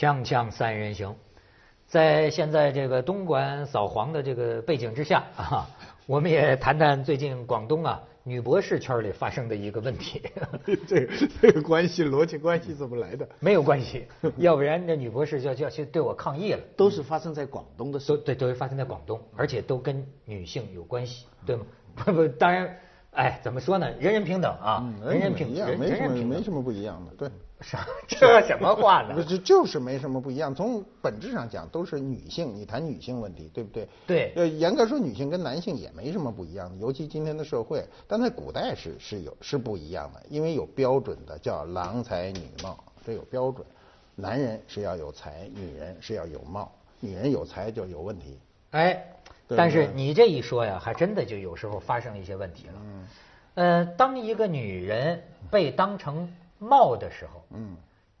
锵锵三人行，在现在这个东莞扫黄的这个背景之下啊，我们也谈谈最近广东啊女博士圈里发生的一个问题。这个这个关系逻辑关系怎么来的？没有关系，要不然这女博士就就要去对我抗议了。都是发生在广东的事都，对，都是发生在广东，而且都跟女性有关系，对吗？不不，当然，哎，怎么说呢？人人平等啊，人人平一样，人没什么人人平等。没什么不一样的，对。啥？这什么话呢？是，就是没什么不一样。从本质上讲，都是女性，你谈女性问题，对不对？对呃，严格说，女性跟男性也没什么不一样的，尤其今天的社会，但在古代是是有是不一样的，因为有标准的叫郎才女貌，这有标准。男人是要有才，女人是要有貌，女人有才就有问题。哎，但是你这一说呀，还真的就有时候发生一些问题了。嗯，呃，当一个女人被当成貌的时候，嗯，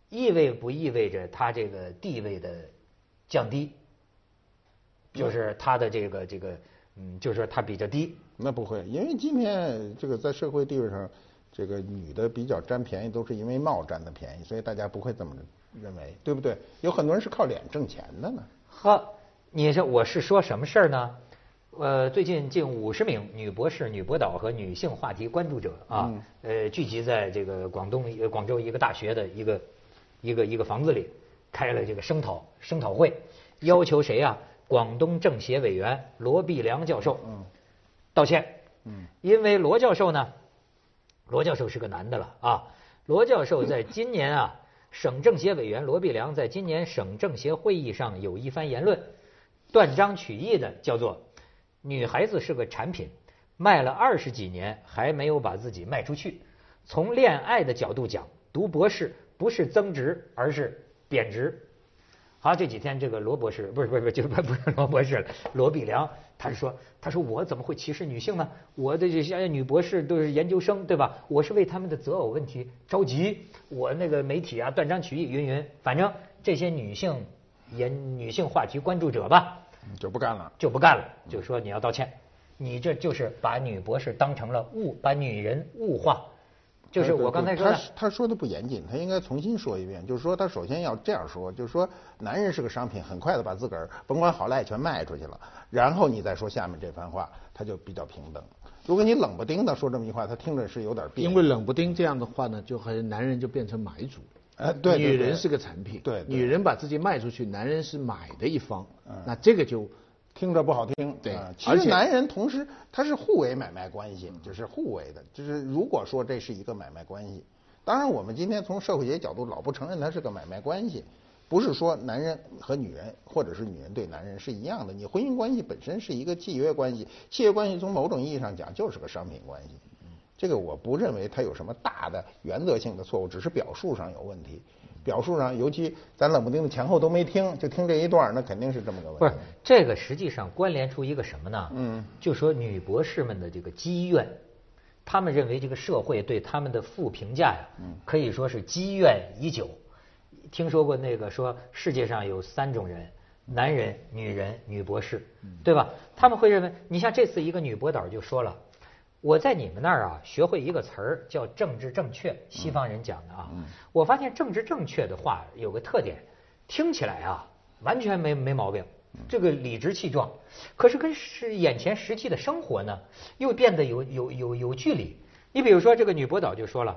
意味不意味着他这个地位的降低？就是他的这个这个，嗯，就是说他比较低。那不会，因为今天这个在社会地位上，这个女的比较占便宜，都是因为貌占的便宜，所以大家不会这么认为，对不对？有很多人是靠脸挣钱的呢。呵，你说我是说什么事儿呢？呃，最近近五十名女博士、女博导和女性话题关注者啊，呃，聚集在这个广东呃广州一个大学的一个一个一个房子里，开了这个声讨声讨会，要求谁啊、广东政协委员罗碧良教授道歉。嗯，因为罗教授呢，罗教授是个男的了啊。罗教授在今年啊，省政协委员罗碧良在今年省政协会议上有一番言论，断章取义的叫做“女孩子是个产品，卖了二十几年还没有把自己卖出去”。从恋爱的角度讲，读博士不是增值，而是贬值。好，这几天这个罗博士不是不是不是就不是罗博士了，罗碧良，他是说，他说我怎么会歧视女性呢？我的这些女博士都是研究生，对吧？我是为他们的择偶问题着急，我那个媒体啊断章取义云云，反正这些女性研女性话题关注者吧，就不干了。就不干了，就说你要道歉，你这就是把女博士当成了物，把女人物化，就是我刚才说的他他说的不严谨，他应该重新说一遍。就是说，他首先要这样说，就是说，男人是个商品，很快的把自个儿甭管好赖全卖出去了，然后你再说下面这番话，他就比较平等。如果你冷不丁的说这么一句话，他听着是有点别扭。因为冷不丁这样的话呢，就好像男人就变成买主，呃对女人是个产品，对对。女人把自己卖出去，男人是买的一方，那这个就听着不好听，对。啊其实男人同时他是互为买卖关系，就是互为的，就是如果说这是一个买卖关系，当然我们今天从社会学角度老不承认它是个买卖关系，不是说男人和女人或者是女人对男人是一样的，你婚姻关系本身是一个契约关系，契约关系从某种意义上讲就是个商品关系，这个我不认为它有什么大的原则性的错误，只是表述上有问题。表述上，尤其咱冷不丁的前后都没听，就听这一段，那肯定是这么个问题。不是这个，实际上关联出一个什么呢？嗯，就说女博士们的这个积怨，他们认为这个社会对他们的负评价呀，可以说是积怨已久。听说过那个说世界上有三种人：男人、女人、女博士，对吧？他们会认为，你像这次一个女博导就说了。我在你们那儿啊，学会一个词儿叫政治正确，西方人讲的啊。我发现政治正确的话有个特点，听起来啊完全没没毛病，这个理直气壮。可是跟是眼前实际的生活呢，又变得有有有有距离。你比如说这个女博导就说了，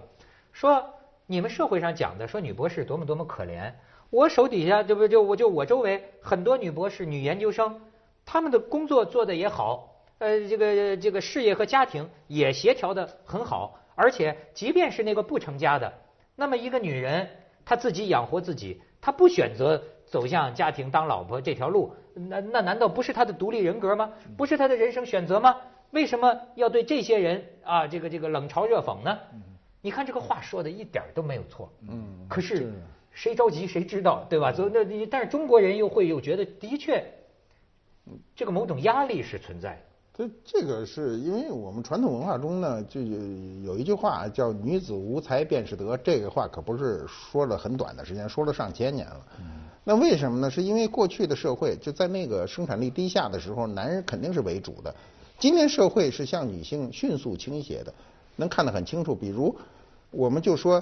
说你们社会上讲的说女博士多么多么可怜，我手底下这不就我就我周围很多女博士、女研究生，她们的工作做得也好。呃，这个这个事业和家庭也协调的很好，而且即便是那个不成家的，那么一个女人她自己养活自己，她不选择走向家庭当老婆这条路，那那难道不是她的独立人格吗？不是她的人生选择吗？为什么要对这些人啊这个这个冷嘲热讽呢？你看这个话说的一点都没有错，嗯可是谁着急谁知道，对吧？所以那你但是中国人又会又觉得的确，这个某种压力是存在的。这这个是因为我们传统文化中呢，就有有一句话叫“女子无才便是德”，这个话可不是说了很短的时间，说了上千年了。那为什么呢？是因为过去的社会就在那个生产力低下的时候，男人肯定是为主的。今天社会是向女性迅速倾斜的，能看得很清楚。比如，我们就说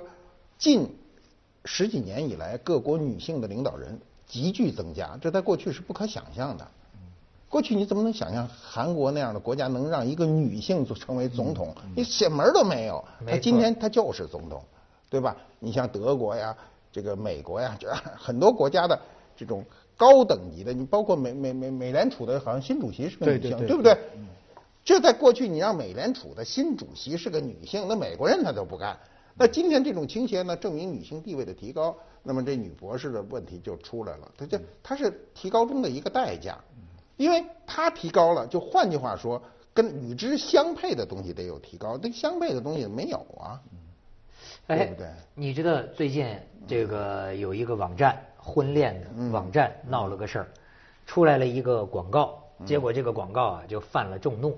近十几年以来各国女性的领导人急剧增加，这在过去是不可想象的。过去你怎么能想象韩国那样的国家能让一个女性做成为总统？你显门都没有。没错她今天她就是总统，对吧？你像德国呀，这个美国呀，这很多国家的这种高等级的，你包括美美美美联储的，好像新主席是个女性，对不对？这在过去，你让美联储的新主席是个女性，那美国人他都不干。那今天这种倾斜呢，证明女性地位的提高，那么这女博士的问题就出来了。它这它是提高中的一个代价，因为它提高了，就换句话说，跟与之相配的东西得有提高，那相配的东西没有啊。对哎不对，你知道最近这个有一个网站婚恋的网站闹了个事儿，出来了一个广告，结果这个广告啊就犯了众怒。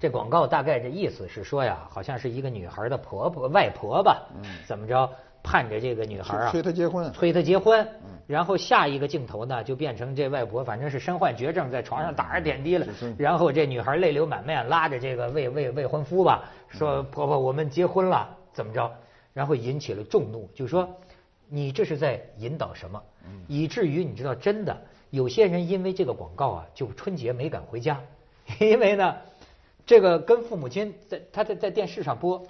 这广告大概这意思是说呀，好像是一个女孩的婆婆、外婆吧，怎么着盼着这个女孩啊催催她结婚催她结婚。然后下一个镜头呢，就变成这外婆反正是身患绝症，在床上打着点滴了。然后这女孩泪流满面，拉着这个未未未婚夫吧，说婆婆我们结婚了，怎么着？然后引起了众怒，就说你这是在引导什么？以至于你知道，真的有些人因为这个广告啊，就春节没敢回家，因为呢，这个跟父母亲在他在在电视上播，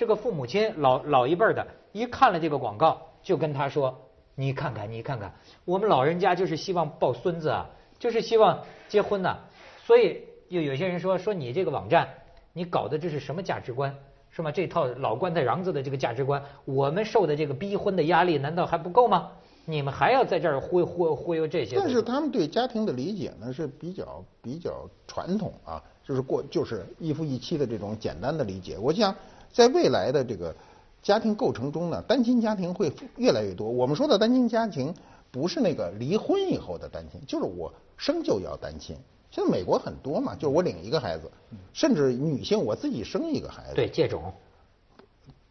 这个父母亲老老一辈儿的，一看了这个广告，就跟他说：“你看看，你看看，我们老人家就是希望抱孙子啊，就是希望结婚呐、所以有有些人说说你这个网站，你搞的这是什么价值观？是吗？这套老棺材瓤子的这个价值观，我们受的这个逼婚的压力难道还不够吗？你们还要在这儿忽悠忽悠忽悠这些？但是他们对家庭的理解呢是比较比较传统啊，就是过就是一夫一妻的这种简单的理解。我想在未来的这个家庭构成中呢，单亲家庭会越来越多。我们说的单亲家庭不是那个离婚以后的单亲，就是我生就要单亲。现在美国很多嘛，就是我领一个孩子，甚至女性我自己生一个孩子。对借种，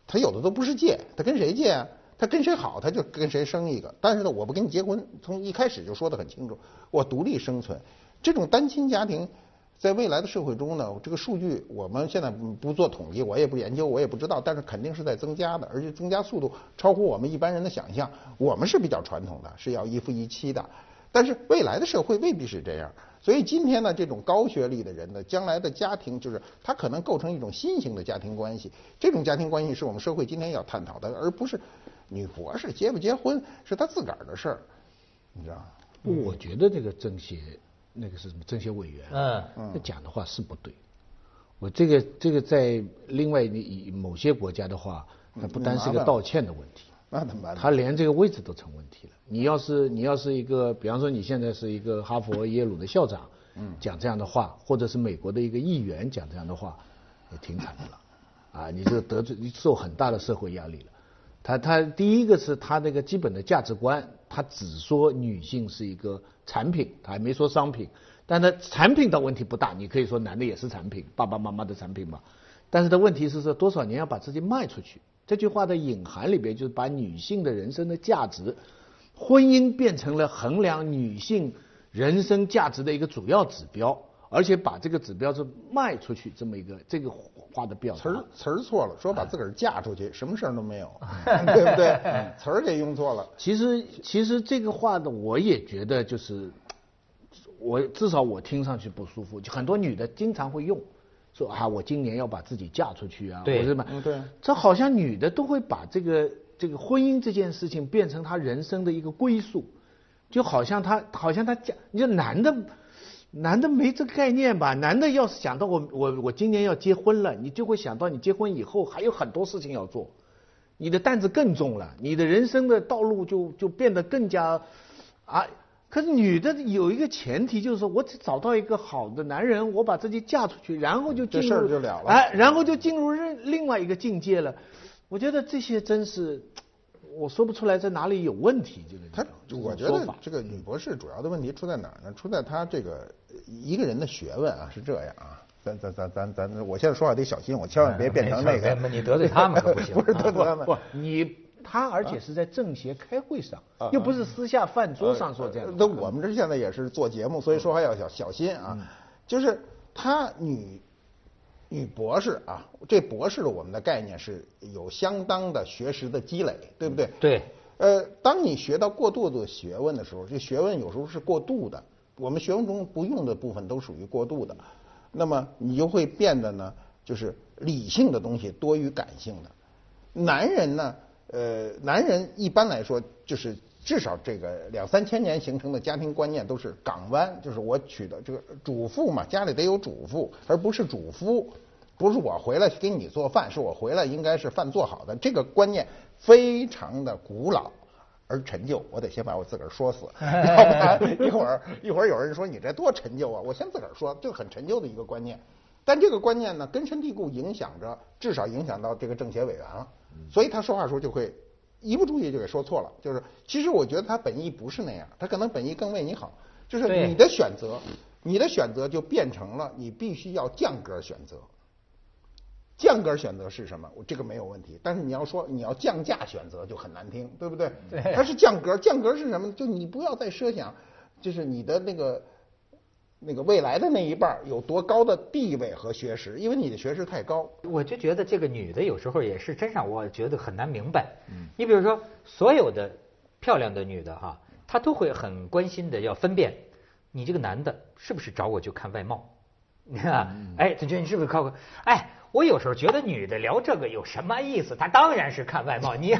他有的都不是借，他跟谁借啊？他跟谁好，他就跟谁生一个。但是呢，我不跟你结婚，从一开始就说得很清楚，我独立生存。这种单亲家庭，在未来的社会中呢，这个数据我们现在不做统计，我也不研究，我也不知道，但是肯定是在增加的，而且增加速度超乎我们一般人的想象。我们是比较传统的，是要一夫一妻的，但是未来的社会未必是这样。所以今天呢，这种高学历的人呢，将来的家庭就是他可能构成一种新型的家庭关系。这种家庭关系是我们社会今天要探讨的，而不是女博士结不结婚是他自个儿的事儿，你知道吗？我觉得这个政协那个是什么政协委员，嗯他讲的话是不对。我这个这个在另外以某些国家的话，那不单是个道歉的问题，那怎么办？他连这个位置都成问题了。你要是你要是一个，比方说你现在是一个哈佛、耶鲁的校长，嗯，讲这样的话，或者是美国的一个议员讲这样的话，也挺惨的了，啊，你这得罪你受很大的社会压力了。他他第一个是他那个基本的价值观，他只说女性是一个产品，他还没说商品。但他产品的问题不大，你可以说男的也是产品，爸爸妈妈的产品嘛。但是的问题是说多少年要把自己卖出去。这句话的隐含里边就是把女性的人生的价值，婚姻变成了衡量女性人生价值的一个主要指标，而且把这个指标是卖出去这么一个这个话的表达词儿。词儿错了，说把自个儿嫁出去，什么事儿都没有，对不对？词儿给用错了。其实其实这个话呢，我也觉得就是，我至少我听上去不舒服。就很多女的经常会用，说啊，我今年要把自己嫁出去啊，对或者什么嗯对这好像女的都会把这个这个婚姻这件事情变成她人生的一个归宿，就好像她好像她嫁，你说男的。男的没这个概念吧？男的要是想到我我我今年要结婚了，你就会想到你结婚以后还有很多事情要做，你的担子更重了，你的人生的道路就就变得更加啊。可是女的有一个前提，就是说我只找到一个好的男人，我把自己嫁出去，然后就进入这事儿就了了哎，然后就进入另另外一个境界了。我觉得这些真是我说不出来在哪里有问题。这个他我觉得这个女博士主要的问题出在哪儿呢？出在她这个一个人的学问啊是这样啊。咱咱咱咱咱，我现在说话得小心，我千万别变成那个。你得罪他们可不行 不是得罪他们。不，你他而且是在政协开会上，又不是私下饭桌上说这样。那我们这现在也是做节目，所以说话要小小心啊。就是她女女博士啊，这博士的我们的概念是有相当的学识的积累，对不对？对。呃，当你学到过度的学问的时候，这学问有时候是过度的，我们学问中不用的部分都属于过度的，那么你就会变得呢，就是理性的东西多于感性的。男人呢，呃，男人一般来说就是至少这个两三千年形成的家庭观念都是港湾，就是我娶的这个主妇嘛，家里得有主妇，而不是主夫。不是我回来给你做饭，是我回来应该是饭做好的。这个观念非常的古老而陈旧，我得先把我自个儿说死，要 不然一会儿一会儿有人说你这多陈旧啊！我先自个儿说，这很陈旧的一个观念。但这个观念呢，根深蒂固，影响着，至少影响到这个政协委员了。所以他说话时候就会一不注意就给说错了。就是其实我觉得他本意不是那样，他可能本意更为你好。就是你的选择，你的选择就变成了你必须要降格选择。降格选择是什么？我这个没有问题，但是你要说你要降价选择就很难听，对不对？对。它是降格，降格是什么？就你不要再设想，就是你的那个那个未来的那一半有多高的地位和学识，因为你的学识太高。我就觉得这个女的有时候也是真让我觉得很难明白。嗯。你比如说，所有的漂亮的女的哈，她都会很关心的要分辨，你这个男的是不是找我就看外貌？你 看，哎，她觉得你是不是靠？哎。我有时候觉得女的聊这个有什么意思？她当然是看外貌。你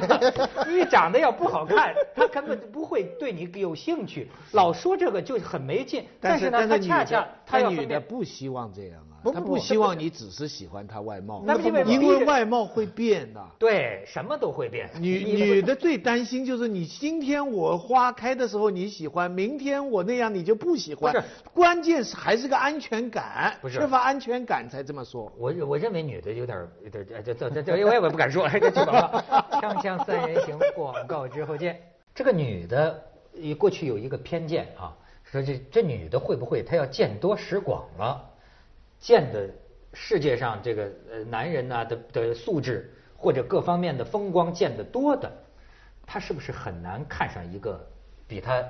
你长得要不好看，她根本就不会对你有兴趣。老说这个就很没劲。但是呢，她恰恰她女的不希望这样啊，她不希望你只是喜欢他外貌，那因为外貌会变的。对，什么都会变。女女的最担心就是你今天我花开的时候你喜欢，明天我那样你就不喜欢。不是，关键是还是个安全感，不是缺乏安全感才这么说。我我认为。女的有点有点这这这这我也不敢说，这去广告，锵锵三人行，广告之后见。这个女的，过去有一个偏见啊，说这这女的会不会她要见多识广了，见的世界上这个呃男人呢的的素质或者各方面的风光见得多的，他是不是很难看上一个比他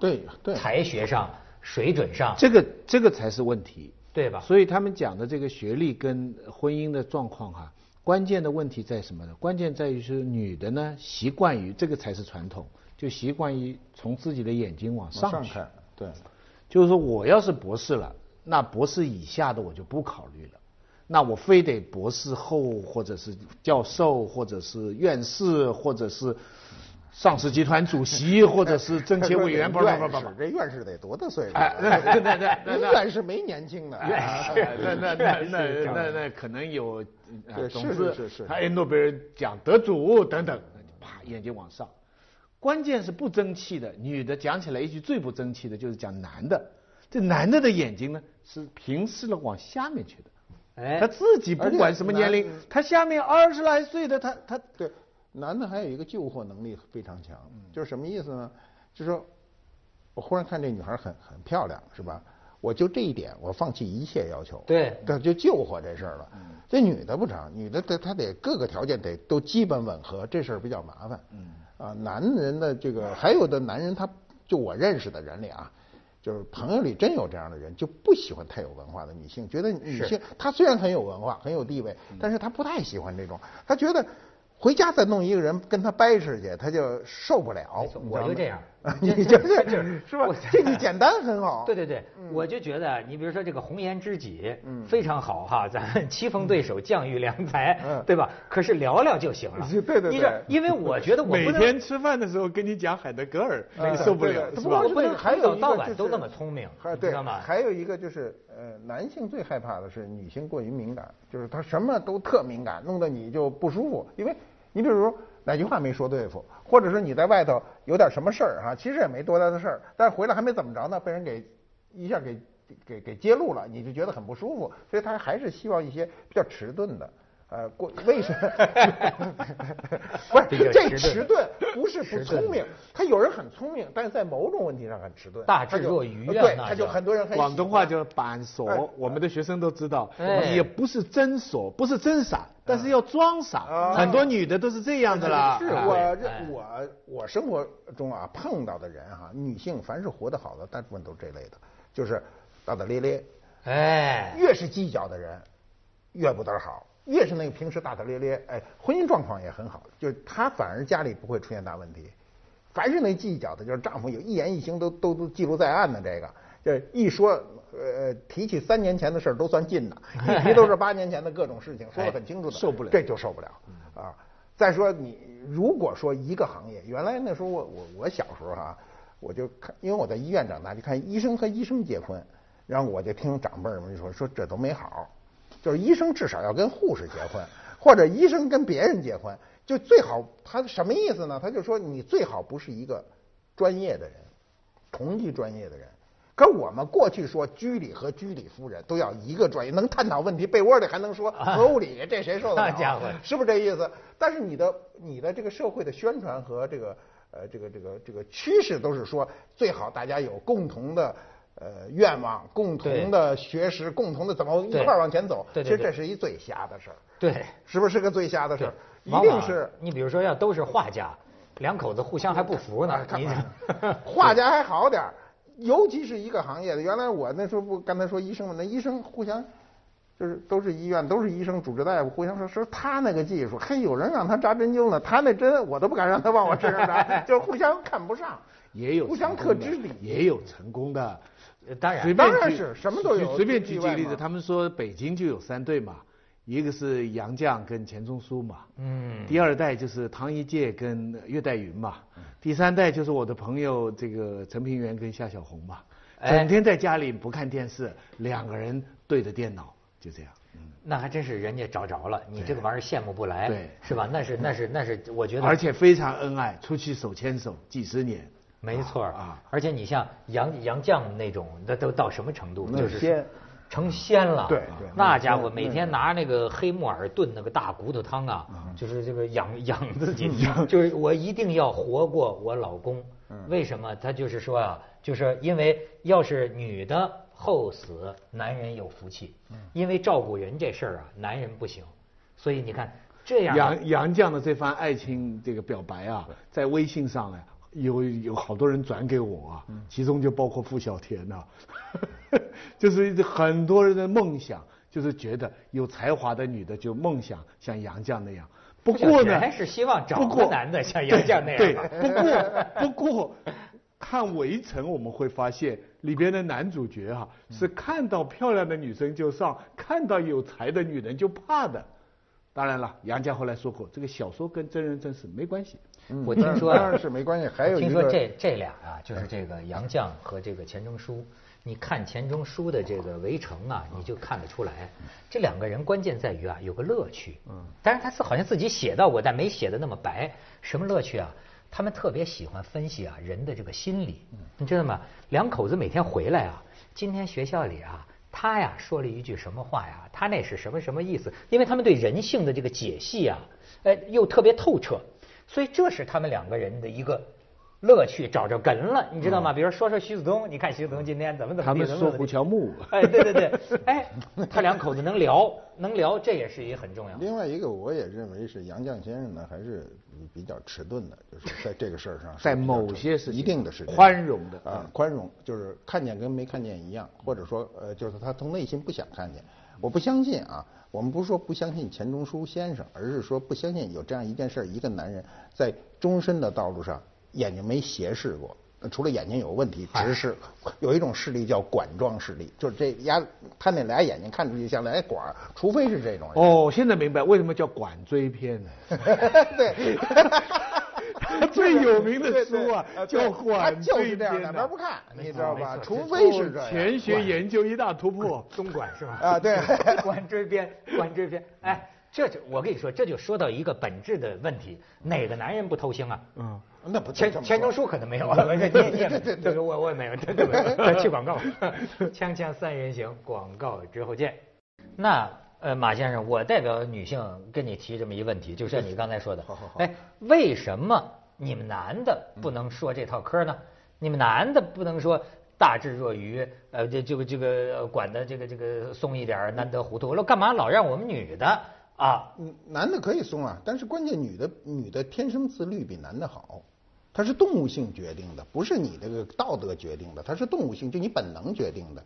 对对才学上水准上这个这个才是问题。对吧？所以他们讲的这个学历跟婚姻的状况哈，关键的问题在什么呢？关键在于是女的呢，习惯于这个才是传统，就习惯于从自己的眼睛往上看。对，就是说我要是博士了，那博士以下的我就不考虑了，那我非得博士后或者是教授或者是院士或者是。上市集团主席或者是政协委员，不不不不，这院士得多大岁数？对对对，院士没年轻的。院士，那那那那那那可能有，是是是是，他诺贝尔奖得主等等，啪，眼睛往上。关键是不争气的女的讲起来一句最不争气的就是讲男的，这男的的眼睛呢是平视了往下面去的。哎，他自己不管什么年龄，他下面二十来岁的他他对。男的还有一个救火能力非常强，就是什么意思呢？就是说，我忽然看这女孩很很漂亮，是吧？我就这一点，我放弃一切要求，对，这就救火这事儿了。这女的不成，女的她她得各个条件得都基本吻合，这事儿比较麻烦。嗯，啊，男人的这个还有的男人，他就我认识的人里啊，就是朋友里真有这样的人，就不喜欢太有文化的女性，觉得女性她虽然很有文化很有地位，但是她不太喜欢这种，她觉得。回家再弄一个人跟她掰扯去，她就受不了。我就这样，你 就是是吧？这你简单很好。对对对，我就觉得你比如说这个红颜知己，非常好哈，咱棋逢对手，将遇良才，对吧？可是聊聊就行了。对对对。因为我觉得我每天吃饭的时候跟你讲海德格尔，你受不了，是吧？不能从早到晚都那么聪明，知道吗？还有一个就是，呃，男性最害怕的是女性过于敏感，就是他什么都特敏感，弄得你就不舒服，因为。你比如哪句话没说对付，或者说你在外头有点什么事儿哈，其实也没多大的事儿，但是回来还没怎么着呢，被人给一下给给给揭露了，你就觉得很不舒服，所以他还是希望一些比较迟钝的。呃，过为什么？不是这迟钝，不是不聪明。他有人很聪明，但是在某种问题上很迟钝。大智若愚啊！对，他就很多人很。广东话叫板锁，我们的学生都知道，也不是真锁，不是真傻，但是要装傻。很多女的都是这样的啦。是我我我生活中啊碰到的人哈，女性凡是活得好的，大部分都是这类的，就是大大咧咧。哎，越是计较的人，越不得好。越是那个平时大大咧咧，哎，婚姻状况也很好，就是他反而家里不会出现大问题，凡是那计较的，就是丈夫有一言一行都都都记录在案的。这个，这一说，呃，提起三年前的事儿都算近的，一提都是八年前的各种事情，说的很清楚的，受不了这就受不了啊。再说你如果说一个行业，原来那时候我我我小时候哈，我就看，因为我在医院长大，就看医生和医生结婚，然后我就听长辈们说说这都没好，就是医生至少要跟护士结婚，或者医生跟别人结婚，就最好他什么意思呢？他就说你最好不是一个专业的人，同一专业的人。可我们过去说居里和居里夫人都要一个专业，能探讨问题，被窝里还能说核物理，这谁受得了？那家伙是不是这意思？但是你的你的这个社会的宣传和这个呃这个这个这个趋势都是说最好大家有共同的呃愿望、共同的学识、共同的怎么一块儿往前走。对对对其实这是一最瞎的事儿，对，是不是个最瞎的事儿？，一定是。你比如说要都是画家，两口子互相还不服呢 你看 画家还好点儿，尤其是一个行业的。原来我那时候不刚才说医生嘛，那医生互相就是都是医院都是医生主治大夫，互相说说他那个技术，嘿，有人让他扎针灸呢，他那针我都不敢让他往我身上扎，就是互相看不上，也有互相成功的特知理，也有成功的。呃当然当然是什么都有随便举几个例子，他们说北京就有三对嘛，一个是杨绛跟钱钟书嘛，嗯第二代就是唐一介跟岳黛云嘛，第三代就是我的朋友这个陈平原跟夏小红嘛，哎整天在家里不看电视，两个人对着电脑，就这样。嗯那还真是人家找着了，你这个玩意儿羡慕不来，对是吧？那是那是那是，我觉得而且非常恩爱，出去手牵手几十年。没错啊，而且你像杨杨绛那种，那都到什么程度？那就是仙成仙了。对对那家伙每天拿那个黑木耳炖那个大骨头汤啊，嗯就是这个养养自己，就是我一定要活过我老公。嗯为什么？他就是说啊，就是因为要是女的后死，男人有福气。嗯因为照顾人这事儿啊，男人不行。所以你看这样啊杨杨绛的这番爱情这个表白啊，在微信上呢，有有好多人转给我啊，其中就包括傅小田呐、就是很多人的梦想，就是觉得有才华的女的就梦想像杨绛那样。不过呢，还是希望找个男的像杨绛那样对，对不过不过看《围城》，我们会发现里边的男主角哈、是看到漂亮的女生就上，看到有才的女人就怕的。当然了，杨绛后来说过，这个小说跟真人真事没关系。嗯我听说啊当然是没关系，还有一听个说这这俩啊，就是这个杨绛和这个钱钟书。你看钱钟书的这个《围城》啊，你就看得出来，这两个人关键在于啊，有个乐趣。嗯，但是他是好像自己写到过，但没写的那么白。什么乐趣啊？他们特别喜欢分析啊人的这个心理，你知道吗？两口子每天回来啊，今天学校里啊，他呀说了一句什么话呀？他那是什么什么意思？因为他们对人性的这个解析啊，哎，又特别透彻，所以这是他们两个人的一个乐趣，找着根了，你知道吗？比如说说徐子东，你看徐子东今天怎么怎么地他们说胡乔木。哎，对对对，哎，他两口子能聊，能聊，这也是一个很重要。另外一个，我也认为是杨绛先生呢，还是比较迟钝的，就是在这个事儿上 在某些事情一定的时间。宽容的。啊，宽容就是看见跟没看见一样，或者说呃，就是他从内心不想看见。我不相信啊，我们不是说不相信钱钟书先生，而是说不相信有这样一件事儿，一个男人在终身的道路上眼睛没斜视过。呃除了眼睛有问题，直视，有一种视力叫管状视力，就是这丫他那俩眼睛看出去像俩管儿，除非是这种人。哦，现在明白为什么叫管锥篇呢？对 最有名的书啊叫管他就是锥这样，篇呐两边不看，你知道吧？除非是这样。钱学研究一大突破。东莞是吧？啊对管锥片，管锥片。哎，这就我跟你说，这就说到一个本质的问题：哪个男人不偷腥啊？嗯，那不钱这么说钱钟书可能没有，你也你也这个我我也没有，这个没有。去广告，锵锵三人行，广告之后见。那呃，马先生，我代表女性跟你提这么一问题，就像你刚才说的，好好好哎，为什么你们男的不能说这套嗑呢？你们男的不能说大智若愚，呃，这这个这个呃管的这个这个松一点儿，难得糊涂我说，干嘛老让我们女的啊？嗯，男的可以松啊，但是关键女的女的天生自律比男的好，它是动物性决定的，不是你这个道德决定的，它是动物性，就你本能决定的。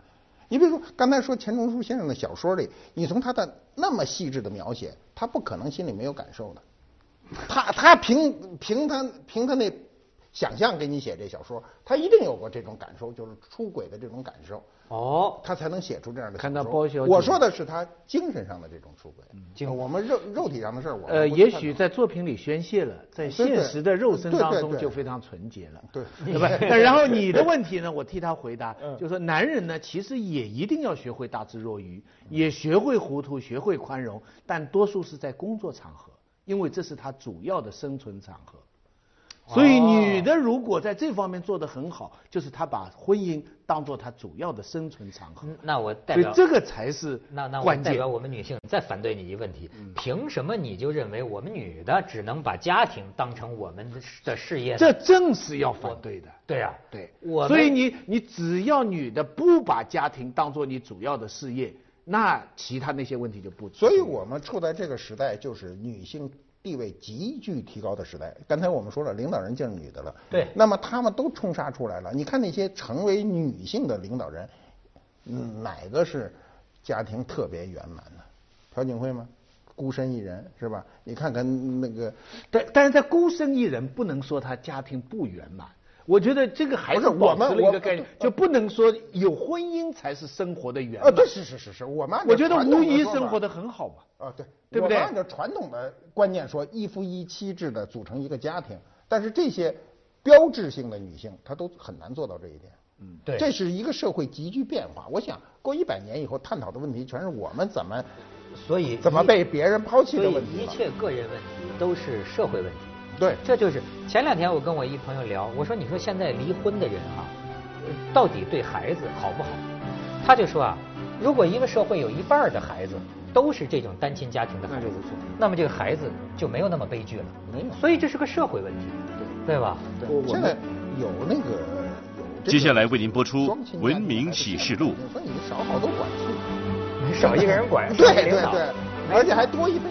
你比如说刚才说钱钟书先生的小说里，你从他的那么细致的描写，他不可能心里没有感受的。他他凭凭他凭他那想象给你写这小说，他一定有过这种感受，就是出轨的这种感受。哦，他才能写出这样的。看到包小姐我说的是他精神上的这种出轨。精我们肉肉体上的事儿，我呃，也许在作品里宣泄了，在现实的肉身当中就非常纯洁了，对对吧？那然后你的问题呢，我替他回答，就是说男人呢，其实也一定要学会大智若愚，也学会糊涂，学会宽容，但多数是在工作场合，因为这是他主要的生存场合。所以，女的如果在这方面做得很好，就是她把婚姻当做她主要的生存场合。嗯那我代表所以这个才是那那我关键代表。我们女性再反对你一个问题，凭什么你就认为我们女的只能把家庭当成我们的的事业？这正是要反对的。对啊，对，我所以你你只要女的不把家庭当做你主要的事业，那其他那些问题就不。所以我们处在这个时代，就是女性地位急剧提高的时代。刚才我们说了，领导人就是女的了。对那么他们都冲杀出来了。你看那些成为女性的领导人，嗯，哪个是家庭特别圆满的？朴槿惠吗？孤身一人是吧？你看看那个，但但是在孤身一人，不能说他家庭不圆满。我觉得这个还不是是保我们我持了一个概念，就不能说有婚姻才是生活的圆呃，满。对，是是是是，我们我觉得传统吴的说法仪生活的很好嘛。啊，对，对不对我们按照传统的观念说，一夫一妻制的组成一个家庭，但是这些标志性的女性，她都很难做到这一点。嗯，对这是一个社会急剧变化。我想过一百年以后探讨的问题，全是我们怎么所以怎么被别人抛弃的问题了。一切个人问题都是社会问题。对，这就是前两天我跟我一朋友聊，我说你说现在离婚的人哈、呃到底对孩子好不好？他就说啊，如果一个社会有一半的孩子都是这种单亲家庭的孩子那么这个孩子就没有那么悲剧了。没有所以这是个社会问题，对吧？我我现在有那个有接下来为您播出文明启示录说你少好多管束。少一个人管，对对对，而且还多一份